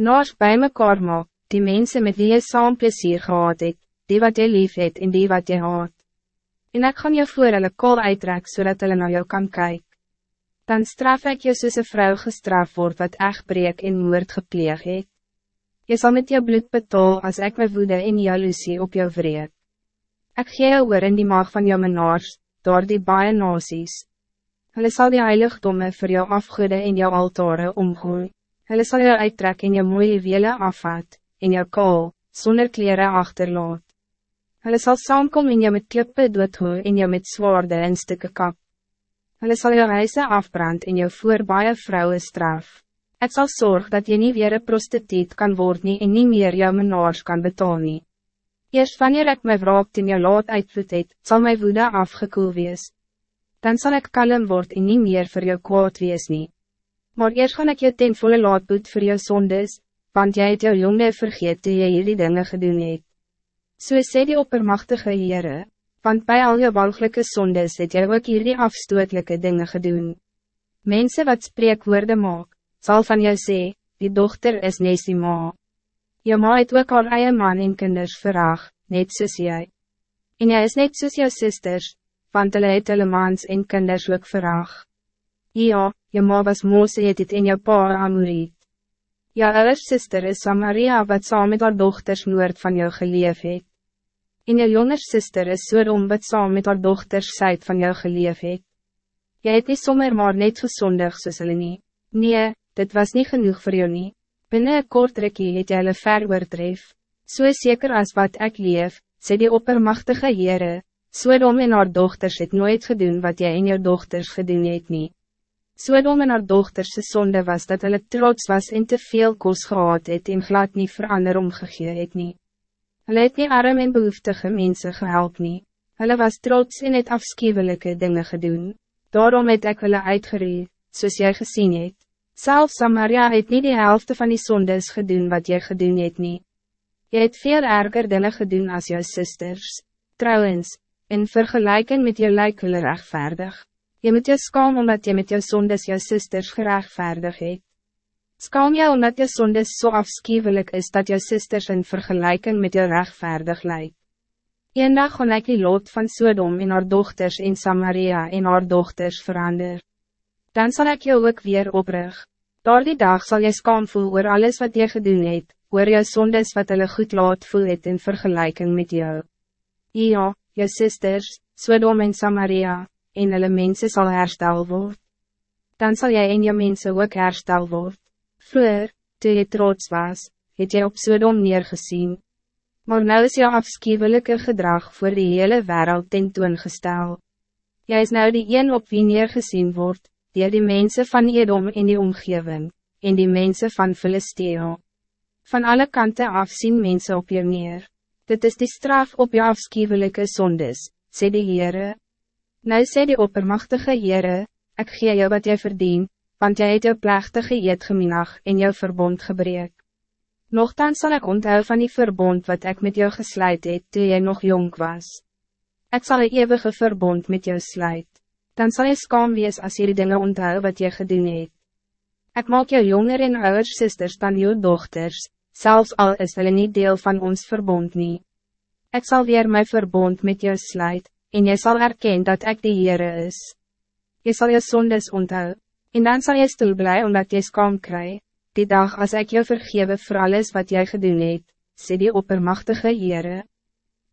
naars bij mekaar maak, die mensen met wie je saam plezier gehad het, die wat je lief het en die wat je haat. En ik gaan je voor hulle kool uittrek, zodat hulle naar jou kan kijken. Dan straf ik je soos een vrou gestraft wordt wat echt breek en moord gepleeg het. Je zal met je bloed betaal als ik mijn woede en jaloezie op jou vreed. Ik gee jou oor in die maag van jou menaars, door die baie nasies. Hulle sal die heiligdomme voor jou afgoede en jou altare omgooi. Hulle sal jou uittrek en jou mooie wiele afvat, en jou kool, zonder kleren achterlaat. Hulle sal saamkom en jou met klippe doodhoe en jou met zwaarde en stukken kap. Hulle sal jou huise afbrand en jou voor baie vrouwen straf. Het zal zorgen dat je niet weer een prostituut kan worden en niet meer jou menaars kan betalen. Eerst wanneer ik my wraak in jou laat uitvoet het, sal my woede afgekoel wees. Dan zal ik kalm word en niet meer voor jou kwaad wees nie. Maar eerst gaan ik je ten volle laat boet voor jou zondes, want jij het jou jonge vergeet die jy hierdie dinge gedoen het. So sê die oppermachtige Heere, want bij al je walgelijke zondes het jy ook hierdie afstootlijke dingen gedoen. Mensen wat spreekwoorde maak, zal van jou sê, die dochter is nes die ma. Je ma het ook al eie man en kinders verraag, net soos jy. En jy is net soos jou sisters, want hulle het hulle mans en kinders ook verraag. Ja, je ma was Mose het het in jou pa Amoriet. Ja, ouers sister is Samaria wat saam met haar dochters noord van jou geleef het. En je jonger sister is Sodom wat saam met haar dochters zuid van jou geleef het. Jy het nie sommer maar net gezondig soos hulle nie. Nee, dit was niet genoeg voor jou nie. Binnen een kort rikkie het jy hulle ver oordreef. So zeker als wat ik leef, sê die oppermachtige Heere, Sodom en haar dochters het nooit gedoen wat jy en jou dochters gedoen het nie. Sodom en haar dochters zonde was dat hulle trots was en te veel kos gehad het en glad nie verander omgegee het nie. Hulle het nie arm en behoeftige mensen gehelp nie. Hulle was trots en het afschuwelijke dingen gedoen. Daarom het ek hulle uitgereed, soos jy gesien het. Selfs Samaria het niet de helft van die zondes gedoen wat jy gedoen het nie. Jy het veel erger dingen gedoen als jou sisters. Trouwens, in vergelijking met jou lijk hulle rechtvaardig. Je moet je skaam omdat je met jou zondes jou sisters gerechtvaardig het. Skaam jou omdat je zonde zo so afschuwelijk is dat je sisters in vergelijking met je rechtvaardig lijkt. Een dag gaan ik die lot van Sodom en haar dochters in Samaria en haar dochters verander. Dan zal ik jou ook weer oprig. Door die dag zal je skaam voel oor alles wat je gedoen het, oor jou zondes wat hulle goed laat voel het in vergelijking met jou. Ja, je sisters, Sodom en Samaria, en hulle mense sal herstel word. Dan zal jij en je mensen ook herstel word. Vroeger, toe jy trots was, het jy op Sodom neergezien. Maar nou is jou afschuwelijke gedrag voor die hele wereld tentoongestel. Jy is nou die een op wie neergezien wordt, die die mensen van Edom in die omgeving, en die mensen van Filistea. Van alle kanten af zien mensen op je neer. Dit is die straf op je afschuwelijke zondes, sê die Heere. Nou sê die oppermachtige Heere, ik gee jou wat jy verdient, want jij het jou plechtige eet geminag en jou verbond gebreek. Nochtans zal ik onthou van die verbond wat ik met jou gesluit het toe jy nog jong was. Ik zal een eeuwige verbond met jou sluit. Dan zal je skaam wees als je die dingen onthou wat je gedoen het. Ik maak jou jonger en ouder sisters dan jou dochters, zelfs al is hulle niet deel van ons verbond niet. Ik zal weer mijn verbond met jou sluit, en je zal erkennen dat ik de Heere is. Je zal je zondes onthou, En dan zal je stil blij omdat je skam krijgt. Die dag als ik jou vergewe voor alles wat jij gedoen het, sê die oppermachtige Heere.